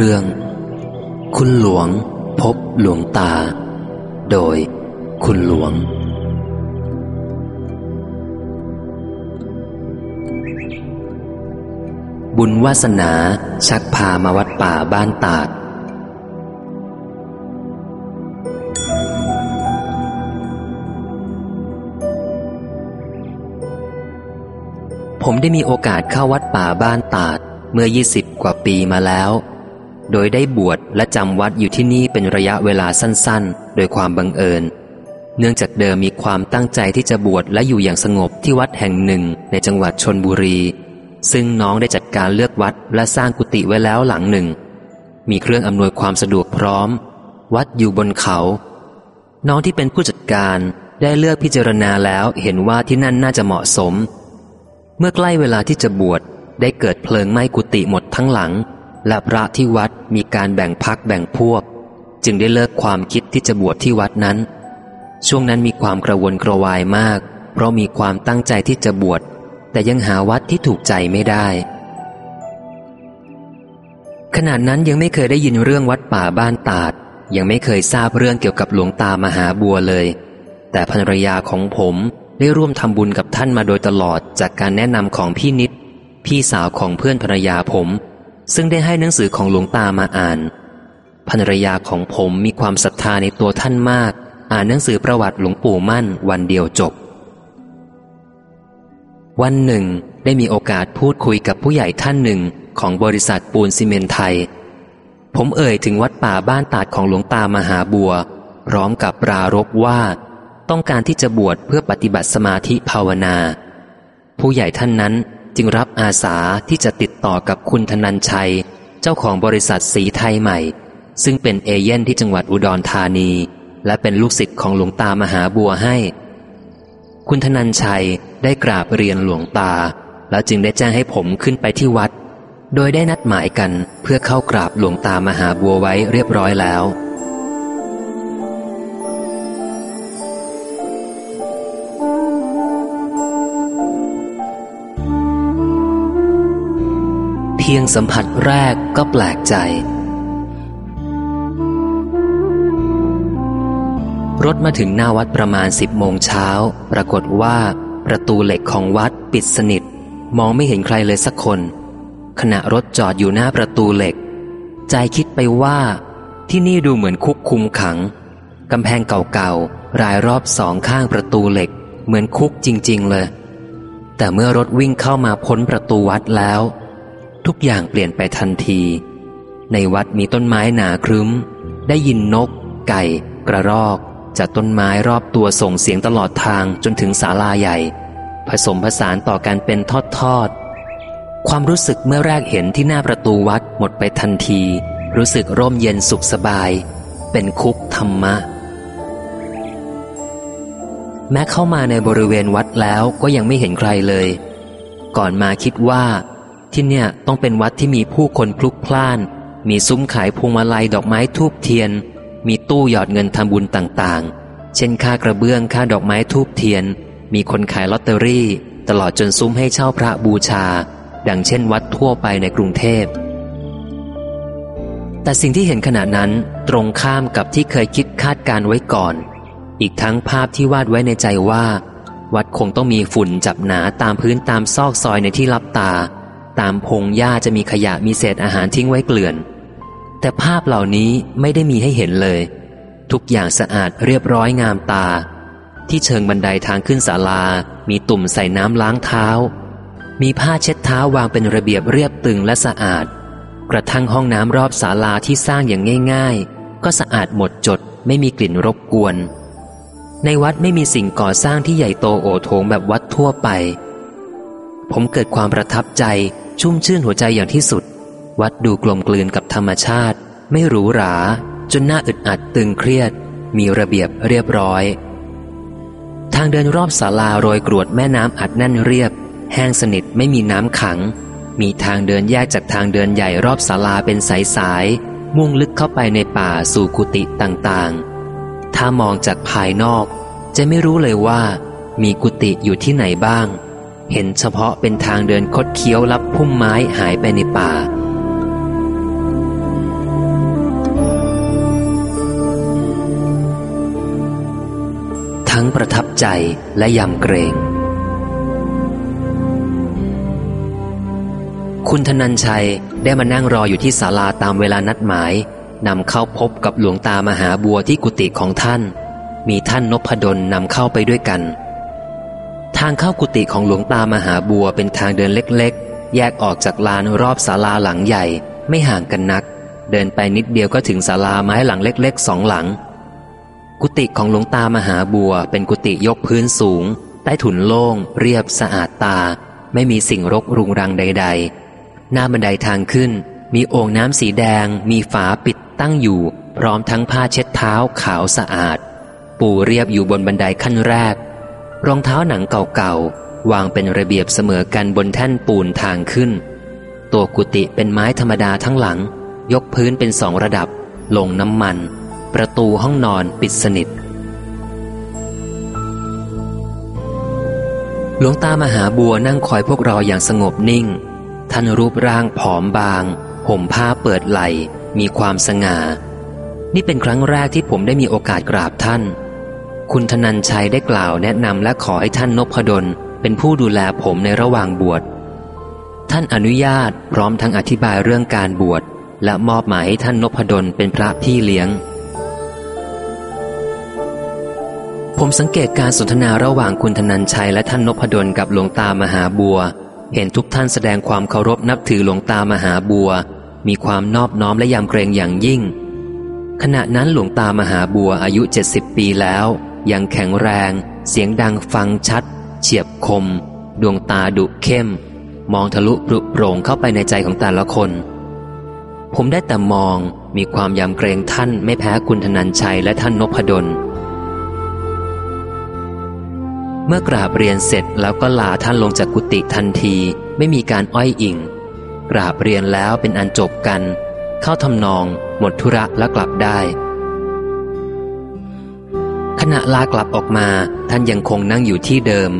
รื่อง คุณหลวง พบหลวงตา โดย คุณหลวง บุญวาสนาชักพามาวัดป่าบ้านตาด ผมได้มีโอกาสเข้าวัดป่าบ้านตาดเมื่อ 20 กว่าปีมาแล้ว โดยได้บวชและจำวัดอยู่ที่นี่เป็นระยะเวลาสั้นๆ โดยความบังเอิญ เนื่องจากเดิมมีความตั้งใจที่จะบวชและอยู่อย่างสงบที่วัดแห่งหนึ่งในจังหวัดชนบุรี ซึ่งน้องได้จัดการเลือกวัดและสร้างกุฏิไว้แล้วหลังหนึ่ง มีเครื่องอำนวยความสะดวกพร้อม วัดอยู่บนเขา น้องที่เป็นผู้จัดการได้เลือกพิจารณาแล้วเห็นว่าที่นั่นน่าจะเหมาะสม เมื่อใกล้เวลาที่จะบวชได้เกิดเพลิงไหม้กุฏิหมดทั้งหลัง และพระที่วัดมีการแบ่งพักแบ่งพวก จึงได้เลิกความคิดที่จะบวชที่วัดนั้น ช่วงนั้นมีความกระวนกระวายมาก เพราะมีความตั้งใจที่จะบวชแต่ยังหาวัดที่ถูกใจไม่ได้ ขณะนั้นยังไม่เคยได้ยินเรื่องวัดป่าบ้านตาด ยังไม่เคยทราบเรื่องเกี่ยวกับหลวงตามหาบัวเลย แต่ภรรยาของผมได้ร่วมทำบุญกับท่านมาโดยตลอดจากการแนะนำของพี่นิด พี่สาวของเพื่อนภรรยาผม ซึ่งได้ให้หนังสือของหลวงตามาอ่านภรรยาของผมมีความศรัทธาในตัวท่านมาก อ่านหนังสือประวัติหลวงปู่มั่นวันเดียวจบ วันหนึ่ง ได้มีโอกาสพูดคุยกับผู้ใหญ่ท่านหนึ่งของบริษัทปูนซีเมนไทย ผมเอ่ยถึงวัดป่าบ้านตาดของหลวงตามหาบัว พร้อมกับปรารบว่า ต้องการที่จะบวชเพื่อปฏิบัติสมาธิภาวนา ผู้ใหญ่ท่านนั้น จึงรับอาสาที่จะติดต่อกับคุณธนันชัย เจ้าของบริษัทสีไทยใหม่ ซึ่งเป็นเอเย่นที่จังหวัดอุดรธานี และเป็นลูกศิษย์ของหลวงตามหาบัวให้ คุณธนันชัยได้กราบเรียนหลวงตา แล้วจึงได้แจ้งให้ผมขึ้นไปที่วัด โดยได้นัดหมายกันเพื่อเข้ากราบหลวงตามหาบัวไว้เรียบร้อยแล้ว พียงสัมผัสแรกก็แปลกใจ รถมาถึงหน้าวัดประมาณสิบโมงเช้า ปรากฏว่า ประตูเหล็กของวัดปิดสนิท มองไม่เห็นใครเลยสักคน ขณะรถจอดอยู่หน้าประตูเหล็ก ใจคิดไปว่า ที่นี่ดูเหมือนคุกคุมขังกำแพงเก่าๆ รายรอบสองข้างประตูเหล็ก เหมือนคุกจริง ๆ เลย แต่เมื่อรถวิ่งเข้ามาพ้นประตูวัดแล้ว ทุกอย่างเปลี่ยนไปทันที ในวัดมีต้นไม้หนาครึ้ม ได้ยินนก ไก่ กระรอก จากต้นไม้รอบตัวส่งเสียงตลอดทางจนถึงศาลาใหญ่ ผสมผสานต่อกันเป็นทอดๆความรู้สึกเมื่อแรกเห็นที่หน้าประตูวัดหมดไปทันที รู้สึกร่มเย็นสุขสบาย เป็นคุกธรรมะแม้เข้ามาในบริเวณวัดแล้วก็ยังไม่เห็นใครเลย ก่อนมาคิดว่า ที่เนี่ยต้องเป็นวัดที่มีผู้คนพลุกพล่าน มีซุ้มขายพวงมาลัยดอกไม้ทูบเทียน มีตู้หยอดเงินทำบุญต่างๆ เช่นค่ากระเบื้องค่าดอกไม้ทูบเทียน มีคนขายลอตเตอรี่ ตลอดจนซุ้มให้เช่าพระบูชา ดังเช่นวัดทั่วไปในกรุงเทพ แต่สิ่งที่เห็นขณะนั้นตรงข้ามกับที่เคยคิดคาดการไว้ก่อน อีกทั้งภาพที่วาดไว้ในใจว่า วัดคงต้องมีฝุ่นจับหนาตามพื้นตามซอกซอยในที่ลับตา ตามพงหญ้าจะมีขยะมีเศษอาหารทิ้งไว้เกลื่อน แต่ภาพเหล่านี้ไม่ได้มีให้เห็นเลย ทุกอย่างสะอาดเรียบร้อยงามตา ที่เชิงบันไดทางขึ้นศาลา มีตุ่มใส่น้ำล้างเท้า มีผ้าเช็ดเท้าวางเป็นระเบียบเรียบตึงและสะอาด กระทั่งห้องน้ำรอบศาลาที่สร้างอย่างง่าย ๆ ก็สะอาดหมดจดไม่มีกลิ่นรบกวน ในวัดไม่มีสิ่งก่อสร้างที่ใหญ่โตโอโถงแบบวัดทั่วไป ผมเกิดความประทับใจชุ่มชื่นหัวใจอย่างที่สุด วัดดูกลมกลืนกับธรรมชาติ ไม่หรูหรา จนหน่าอึดอัดตึงเครียด มีระเบียบเรียบร้อย ทางเดินรอบศาลาโรยกรวดแม่น้ำอัดแน่นเรียบ แห้งสนิทไม่มีน้ำขัง มีทางเดินแยกจากทางเดินใหญ่รอบศาลาเป็นสายสายมุ่งลึกเข้าไปในป่าสู่กุฏิต่างๆ ถ้ามองจากภายนอก จะไม่รู้เลยว่า มีกุฏิอยู่ที่ไหนบ้าง เห็นเฉพาะเป็นทางเดินคดเคี้ยวลับพุ่มไม้หายไปในป่า ทั้งประทับใจและยำเกรง คุณธนันชัยได้มานั่งรออยู่ที่ศาลาตามเวลานัดหมายนำเข้าพบกับหลวงตามหาบัวที่กุฏิของท่าน มีท่านนพดลนำเข้าไปด้วยกัน ทางเข้ากุฏิของหลวงตามหาบัวเป็นทางเดินเล็กๆ แยกออกจากลานรอบศาลาหลังใหญ่ ไม่ห่างกันนัก เดินไปนิดเดียวก็ถึงศาลาไม้หลังเล็กๆสองหลัง กุฏิของหลวงตามหาบัว เป็นกุฏิยกพื้นสูง ใต้ถุนโล่ง เรียบสะอาดตา ไม่มีสิ่งรกรุงรังใด ๆ หน้าบันไดทางขึ้น มีโอ่งน้ำสีแดง มีฝาปิดตั้งอยู่ พร้อมทั้งผ้าเช็ดเท้าขาวสะอาด ปูเรียบอยู่บนบันไดขั้นแรก รองเท้าหนังเก่าๆ วางเป็นระเบียบเสมอกันบนแท่นปูนทางขึ้น ตัวกุฏิเป็นไม้ธรรมดาทั้งหลัง ยกพื้นเป็นสองระดับ ลงน้ำมัน ประตูห้องนอนปิดสนิท หลวงตามหาบัวนั่งคอยพวกเราอย่างสงบนิ่ง ท่านรูปร่างผอมบาง ห่มผ้าเปิดไหลมีความสง่า นี่เป็นครั้งแรกที่ผมได้มีโอกาสกราบท่าน คุณธนันชัยได้กล่าวแนะนำและขอให้ท่านนพดลเป็นผู้ดูแลผมในระหว่างบวช ท่านอนุญาตพร้อมทั้งอธิบายเรื่องการบวช และมอบหมายให้ท่านนพดลเป็นพระพี่เลี้ยง ผมสังเกตการสนทนาระหว่างคุณธนันชัยและท่านนพดลกับหลวงตามหาบัว เห็นทุกท่านแสดงความเคารพนับถือหลวงตามหาบัว มีความนอบน้อมและยำเกรงอย่างยิ่ง ขณะนั้นหลวงตามหาบัวอายุ 70 ปีแล้ว ยังแข็งแรง เสียงดังฟังชัด เฉียบคม ดวงตาดุเข้ม มองทะลุปรุโปร่งเข้าไปในใจของแต่ละคน ผมได้แต่มองมีความยำเกรงท่านไม่แพ้คุณธนันชัยและท่านนพดล เมื่อกราบเรียนเสร็จแล้วก็ลาท่านลงจากกุฏิทันทีไม่มีการอ้อยอิงกราบเรียนแล้วเป็นอันจบกัน เข้าทำนอง หมดธุระแล้วกลับได้ ขณะลากลับออกมาท่านยังคงนั่งอยู่ที่เดิม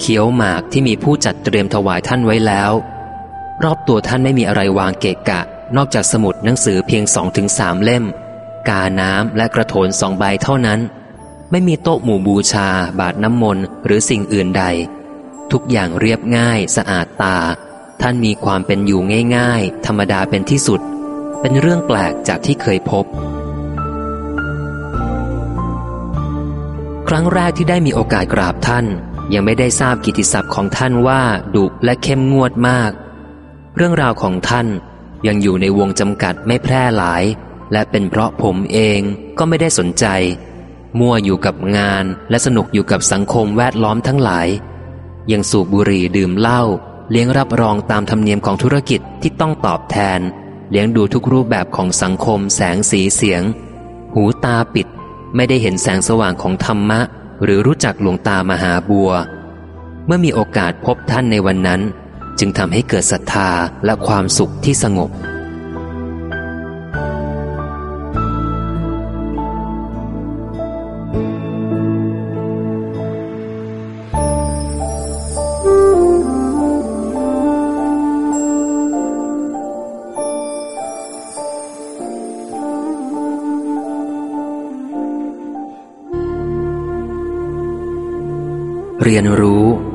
เคี้ยวหมากที่มีผู้จัดเตรียมถวายท่านไว้แล้ว รอบตัวท่านไม่มีอะไรวางเกะกะ นอกจากสมุดหนังสือเพียงสองถึงสามเล่ม กาน้ำและกระโถนสองใบเท่านั้น ไม่มีโต๊ะหมู่บูชา บาทน้ำมนต์หรือสิ่งอื่นใด ทุกอย่างเรียบง่าย สะอาดตา ท่านมีความเป็นอยู่ง่าย ๆ ธรรมดาเป็นที่สุด เป็นเรื่องแปลกจากที่เคยพบ ครั้งแรกที่ได้มีโอกาสกราบท่าน ยังไม่ได้ทราบกิติศัพท์ของท่านว่าดุและเข้มงวดมาก เรื่องราวของท่านยังอยู่ในวงจำกัดไม่แพร่หลาย และเป็นเพราะผมเองก็ไม่ได้สนใจ มั่วอยู่กับงานและสนุกอยู่กับสังคมแวดล้อมทั้งหลาย ยังสูบบุหรี่ดื่มเหล้าเลี้ยงรับรองตามธรรมเนียมของธุรกิจที่ต้องตอบแทน เลี้ยงดูทุกรูปแบบของสังคมแสงสีเสียง หูตาปิด ไม่ได้เห็นแสงสว่างของธรรมะ หรือรู้จักหลวงตามหาบัว เมื่อมีโอกาสพบท่านในวันนั้น จึงทำให้เกิดศรัทธาและความสุขที่สงบ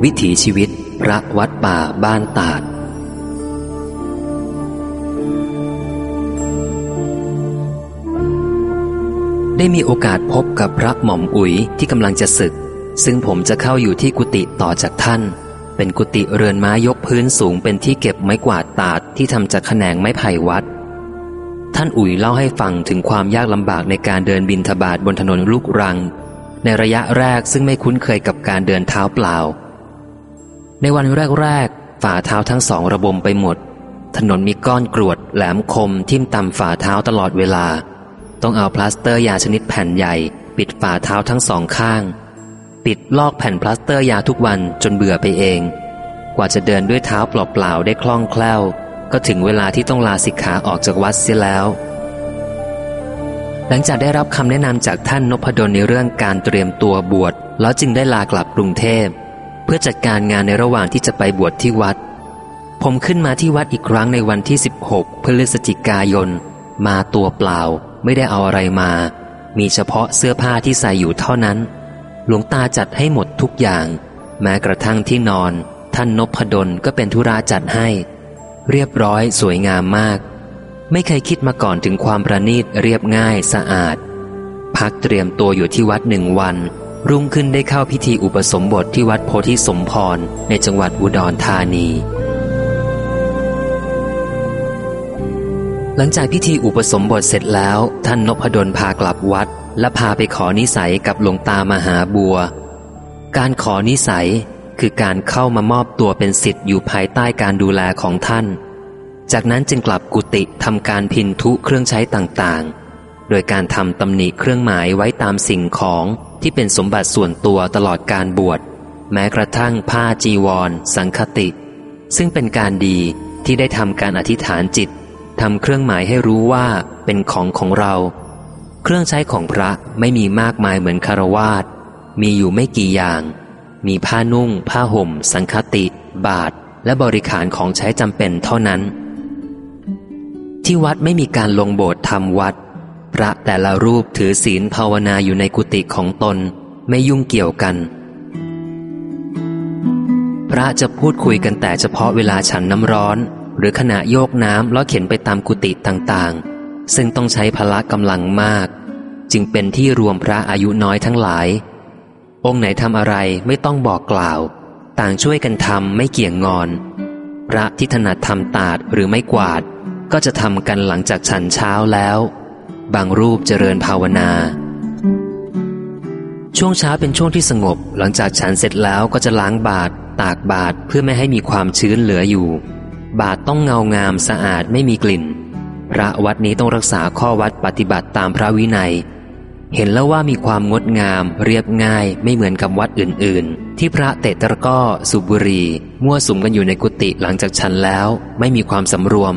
วิถีชีวิตพระวัดป่าบ้านตาด ได้มีโอกาสพบกับพระหม่อมอุ๋ยที่กำลังจะศึก ซึ่งผมจะเข้าอยู่ที่กุฏิต่อจากท่าน เป็นกุฏิเรือนไม้ยกพื้นสูงเป็นที่เก็บไม้กวาดตาดที่ทำจากแขนงไม้ไผ่วัด ท่านอุ๋ยเล่าให้ฟังถึงความยากลำบากในการเดินบินทบาทบนถนนลูกรัง ในระยะแรกซึ่งไม่คุ้นเคยกับการเดินเท้าเปล่า ในวันแรกๆฝ่าเท้าทั้งสองระบมไปหมด ถนนมีก้อนกรวดแหลมคมทิ่มตำฝ่าเท้าตลอดเวลา ต้องเอาพลาสเตอร์ยาชนิดแผ่นใหญ่ ปิดฝ่าเท้าทั้งสองข้าง ปิดลอกแผ่นพลาสเตอร์ยาทุกวันจนเบื่อไปเอง กว่าจะเดินด้วยเท้าเปล่าๆได้คล่องแคล่ว ก็ถึงเวลาที่ต้องลาสิกขาออกจากวัดเสียแล้วหลังจากได้รับคำแนะนำจากท่านนพดลในเรื่องการเตรียมตัวบวชแล้วจึงได้ลากลับกรุงเทพ เพื่อจัดการงานในระหว่างที่จะไปบวชที่วัด ผมขึ้นมาที่วัดอีกครั้งในวันที่ 16 พฤศจิกายน มาตัวเปล่า ไม่ได้เอาอะไรมา มีเฉพาะเสื้อผ้าที่ใส่อยู่เท่านั้น หลวงตาจัดให้หมดทุกอย่าง แม้กระทั่งที่นอน ท่านนพดลก็เป็นธุระจัดให้ เรียบร้อยสวยงามมาก ไม่เคยคิดมาก่อนถึงความประณีตเรียบง่ายสะอาด พักเตรียมตัวอยู่ที่วัดหนึ่งวัน รุ่งขึ้นได้เข้าพิธีอุปสมบทที่วัดโพธิสมพร ในจังหวัดอุดรธานี หลังจากพิธีอุปสมบทเสร็จแล้ว ท่านนพดลพากลับวัด และพาไปขอนิสัยกับหลวงตามหาบัว การขอนิสัยคือการเข้ามามอบตัวเป็นสิทธิ์อยู่ภายใต้การดูแลของท่าน จากนั้นจึงกลับกุฏิทำการพินทุเครื่องใช้ต่างๆ โดยการทำตำหนิเครื่องหมายไว้ตามสิ่งของที่เป็นสมบัติส่วนตัวตลอดการบวช แม้กระทั่งผ้าจีวร สังคติ ซึ่งเป็นการดีที่ได้ทำการอธิษฐานจิตทำเครื่องหมายให้รู้ว่าเป็นของของเรา เครื่องใช้ของพระไม่มีมากมายเหมือนคารวาสมีอยู่ไม่กี่อย่าง มีผ้านุ่ง ผ้าห่ม สังคติ บาท และบริขารของใช้จำเป็นเท่านั้น ที่วัดไม่มีการลงโบสถ์ทำวัด พระแต่ละรูปถือศีลภาวนาอยู่ในกุฏิของตนไม่ยุ่งเกี่ยวกัน พระจะพูดคุยกันแต่เฉพาะเวลาฉันน้ำร้อน หรือขณะโยกน้ำแล้วเข็นไปตามกุฏิต่างๆ ซึ่งต้องใช้พละกำลังมาก จึงเป็นที่รวมพระอายุน้อยทั้งหลาย องค์ไหนทำอะไรไม่ต้องบอกกล่าว ต่างช่วยกันทำไม่เกี่ยงงอน พระที่ถนัดทำตาดหรือไม่กวาด ก็จะทำกันหลังจากฉันเช้าแล้ว บางรูปเจริญภาวนา ช่วงเช้าเป็นช่วงที่สงบ หลังจากฉันเสร็จแล้วก็จะล้างบาตรตากบาตรเพื่อไม่ให้มีความชื้นเหลืออยู่ บาตรต้องเงางามสะอาดไม่มีกลิ่น พระวัดนี้ต้องรักษาข้อวัดปฏิบัติตามพระวินัย เห็นแล้วว่ามีความงดงาม เรียบง่ายไม่เหมือนกับวัดอื่น ๆ ที่พระเตตะก้อสุบุรี มั่วสุมกันอยู่ในกุฏิหลังจากฉันแล้ว ไม่มีความสำรวม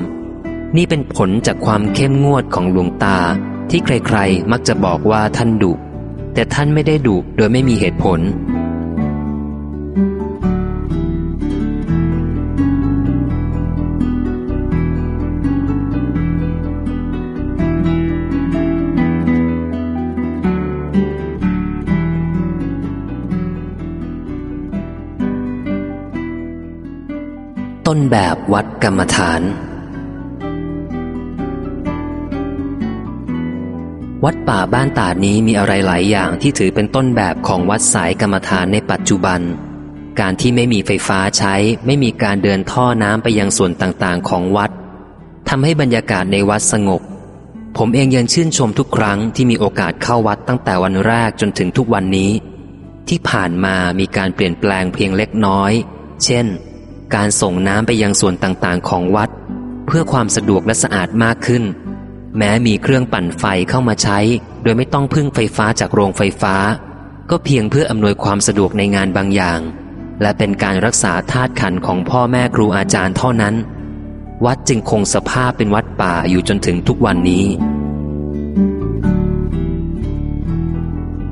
นี่เป็นผลจากความเข้มงวดของหลวงตาที่ใครๆ มักจะบอกว่าท่านดุ แต่ท่านไม่ได้ดุโดยไม่มีเหตุผล ต้นแบบวัดกรรมฐาน วัดป่าบ้านตาดนี้มีอะไรหลายอย่างที่ถือเป็นต้นแบบของวัดสายกรรมฐานในปัจจุบัน การที่ไม่มีไฟฟ้าใช้ ไม่มีการเดินท่อน้ำไปยังส่วนต่างๆ ของวัดทำให้บรรยากาศในวัดสงบ ผมเองยังชื่นชมทุกครั้งที่มีโอกาสเข้าวัดตั้งแต่วันแรกจนถึงทุกวันนี้ ที่ผ่านมามีการเปลี่ยนแปลงเพียงเล็กน้อย เช่น การส่งน้ำไปยังส่วนต่างๆ ของวัด เพื่อความสะดวกและสะอาดมากขึ้น แม้มีเครื่องปั่นไฟเข้ามาใช้ โดยไม่ต้องพึ่งไฟฟ้าจากโรงไฟฟ้า ก็เพียงเพื่ออำนวยความสะดวกในงานบางอย่าง และเป็นการรักษาธาตุขันของพ่อแม่ครูอาจารย์เท่านั้น วัดจึงคงสภาพเป็นวัดป่าอยู่จนถึงทุกวันนี้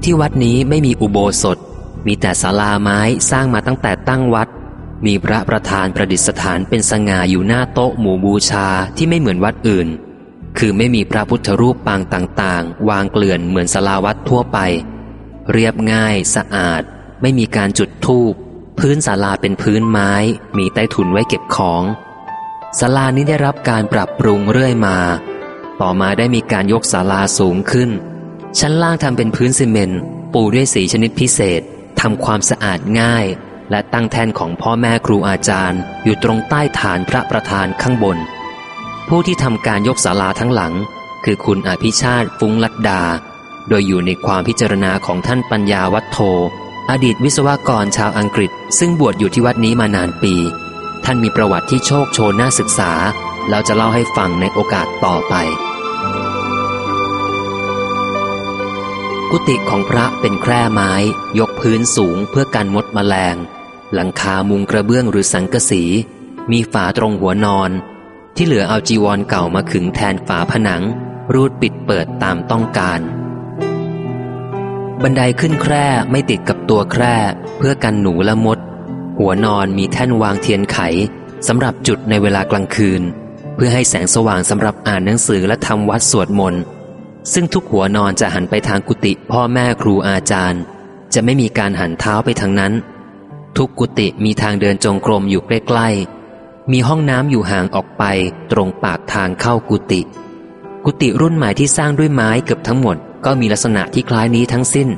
ที่วัดนี้ไม่มีอุโบสถ มีแต่ศาลาไม้สร้างมาตั้งแต่ตั้งวัด มีพระประธานประดิษฐานเป็นสง่าอยู่หน้าโต๊ะหมู่บูชาที่ไม่เหมือนวัดอื่น คือไม่มีพระพุทธรูปปางต่างๆ วางเกลื่อนเหมือนศาลาวัดทั่วไป เรียบง่าย สะอาด ไม่มีการจุดธูปพื้นศาลาเป็นพื้นไม้ มีใต้ถุนไว้เก็บของศาลานี้ได้รับการปรับปรุงเรื่อยมา ต่อมาได้มีการยกศาลาสูงขึ้น ชั้นล่างทำเป็นพื้นซีเมนต์ปูด้วยสีชนิดพิเศษทำความสะอาดง่าย และตั้งแท่นของพ่อแม่ครูอาจารย์ อยู่ตรงใต้ฐานพระประธานข้างบน ผู้ที่ทำการยกศาลาทั้งหลัง คือคุณอภิชาติฟุ้งลัดดา โดยอยู่ในความพิจารณาของท่านปัญญาวัฒโท อดีตวิศวกรชาวอังกฤษ ซึ่งบวชอยู่ที่วัดนี้มานานปี ท่านมีประวัติที่โชคโชนน่าศึกษาเราจะเล่าให้ฟังในโอกาสต่อไป กุฏิของพระเป็นแคร่ไม้ ยกพื้นสูงเพื่อกันมดมแมลง หลังคามุงกระเบื้องหรือสังกะสี มีฝาตรงหัวนอน ที่เหลือเอาจีวรเก่ามาขึงแทนฝาผนัง รูดปิดเปิดตามต้องการ บันไดขึ้นแคร่ไม่ติดกับตัวแคร่เพื่อกันหนูและมด หัวนอนมีแท่นวางเทียนไขสำหรับจุดในเวลากลางคืน เพื่อให้แสงสว่างสำหรับอ่านหนังสือและทำวัดสวดมนต์ซึ่งทุกหัวนอนจะหันไปทางกุฏิพ่อแม่ครูอาจารย์ จะไม่มีการหันเท้าไปทางนั้น ทุกกุฏิมีทางเดินจงกรมอยู่ใกล้ๆ มีห้องน้ำอยู่ห่างออกไปตรงปากทางเข้ากุฏิกุฏิรุ่นใหม่ที่สร้างด้วยไม้เกือบทั้งหมดก็มีลักษณะที่คล้ายนี้ทั้งสิ้น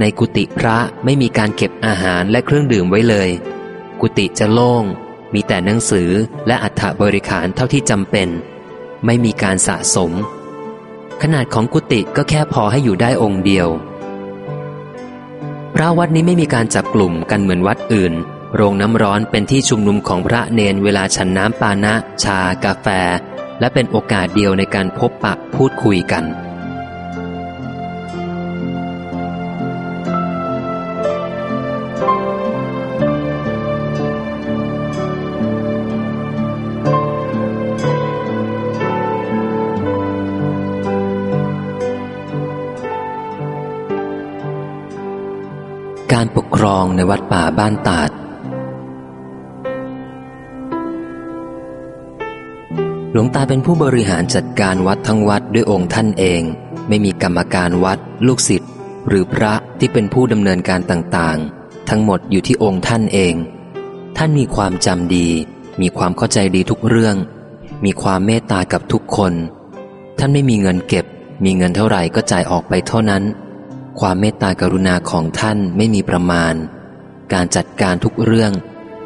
ในกุฏิพระไม่มีการเก็บอาหารและเครื่องดื่มไว้เลย กุฏิจะโล่ง มีแต่หนังสือและอัฐบริขารเท่าที่จำเป็น ไม่มีการสะสม ขนาดของกุฏิก็แค่พอให้อยู่ได้องค์เดียว พระวัดนี้ไม่มีการจับกลุ่มกันเหมือนวัดอื่น โรงน้ำร้อนเป็นที่ชุมนุมของพระเนนเวลาฉันน้ำปานะ ชากาแฟ และเป็นโอกาสเดียวในการพบปะพูดคุยกัน การปกครองในวัดป่าบ้านตาด หลวงตาเป็นผู้บริหารจัดการวัดทั้งวัดด้วยองค์ท่านเอง ไม่มีกรรมการวัด ลูกศิษย์หรือพระที่เป็นผู้ดำเนินการต่างๆ ทั้งหมดอยู่ที่องค์ท่านเอง ท่านมีความจำดี มีความเข้าใจดีทุกเรื่อง มีความเมตตากับทุกคน ท่านไม่มีเงินเก็บ มีเงินเท่าไหร่ก็จ่ายออกไปเท่านั้น ความเมตตากรุณาของท่านไม่มีประมาณ การจัดการทุกเรื่อง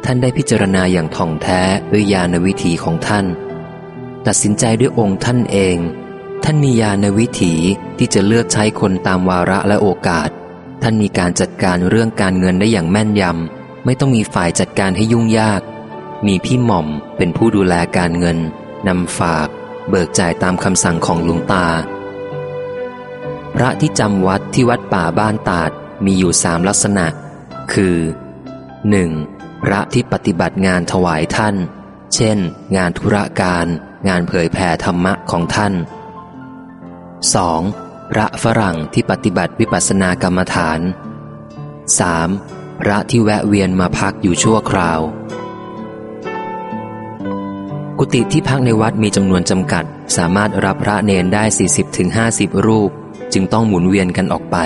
ท่านได้พิจารณาอย่างท่องแท้ด้วยญาณวิถีของท่าน ตัดสินใจด้วยองค์ท่านเอง ท่านมีญาณวิถีที่จะเลือกใช้คนตามวาระและโอกาส ท่านมีการจัดการเรื่องการเงินได้อย่างแม่นยำ ไม่ต้องมีฝ่ายจัดการให้ยุ่งยาก มีพี่หม่อมเป็นผู้ดูแลการเงินนำฝาก เบิกจ่ายตามคำสั่งของหลวงตา พระที่จำวัดที่วัดป่าบ้านตาดมีอยู่สามลักษณะ คือ 1. พระที่ปฏิบัติงานถวายท่าน เช่น งานธุระการ งานเผยแผ่ธรรมะของท่าน 2. พระฝรั่งที่ปฏิบัติวิปัสสนากรรมฐาน 3. พระที่แวะเวียนมาพักอยู่ชั่วคราว กุฏิที่พักในวัดมีจำนวนจำกัด สามารถรับพระเนนได้ 40-50 รูป จึงต้องหมุนเวียนกันออกไป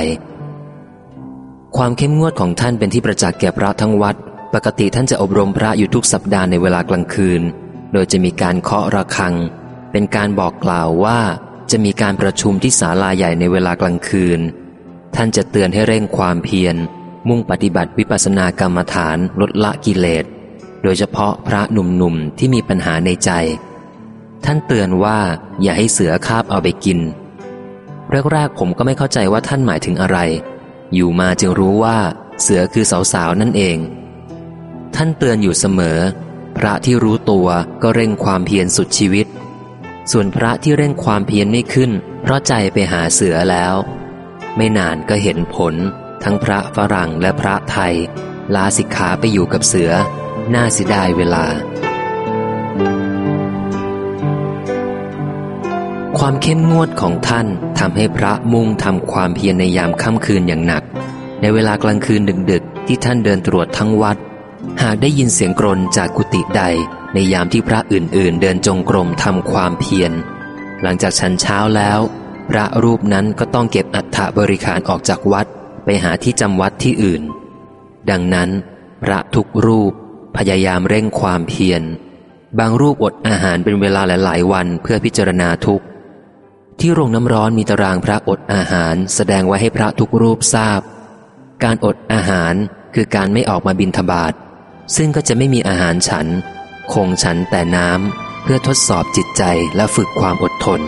ความเข้มงวดของท่านเป็นที่ประจักษ์แก่พระทั้งวัด ปกติท่านจะอบรมพระอยู่ทุกสัปดาห์ในเวลากลางคืน โดยจะมีการเคาะระฆัง เป็นการบอกกล่าวว่าจะมีการประชุมที่ศาลาใหญ่ในเวลากลางคืน ท่านจะเตือนให้เร่งความเพียร มุ่งปฏิบัติวิปัสสนากรรมฐานลดละกิเลส โดยเฉพาะพระหนุ่มๆที่มีปัญหาในใจ ท่านเตือนว่าอย่าให้เสือคาบเอาไปกิน แรกๆผมก็ไม่เข้าใจว่าท่านหมายถึงอะไร อยู่มาจึงรู้ว่าเสือคือสาวๆนั่นเอง ท่านเตือนอยู่เสมอ พระที่รู้ตัวก็เร่งความเพียรสุดชีวิต ส่วนพระที่เร่งความเพียรไม่ขึ้น เพราะใจไปหาเสือแล้ว ไม่นานก็เห็นผล ทั้งพระฝรั่งและพระไทย ลาสิกขาไปอยู่กับเสือ น่าเสียดายเวลา ความเข้มงวดของท่านทำให้พระมุ่งทำความเพียรในยามค่ำคืนอย่างหนัก ในเวลากลางคืนดึกๆ ที่ท่านเดินตรวจทั้งวัด หากได้ยินเสียงกรนจากกุฏิใด ในยามที่พระอื่นๆ เดินจงกรมทำความเพียร หลังจากฉันเช้าแล้ว พระรูปนั้นก็ต้องเก็บอัฐบริขารออกจากวัด ไปหาที่จำวัดที่อื่น ดังนั้น พระทุกรูปพยายามเร่งความเพียร บางรูปอดอาหารเป็นเวลาหลายๆวันเพื่อพิจารณาทุกข์ ที่โรงน้ำร้อนมีตารางพระอดอาหารแสดงไว้ให้พระทุกรูปทราบ การอดอาหารคือการไม่ออกมาบินทบาท ซึ่งก็จะไม่มีอาหารฉัน คงฉันแต่น้ำเพื่อทดสอบจิตใจและฝึกความอดทน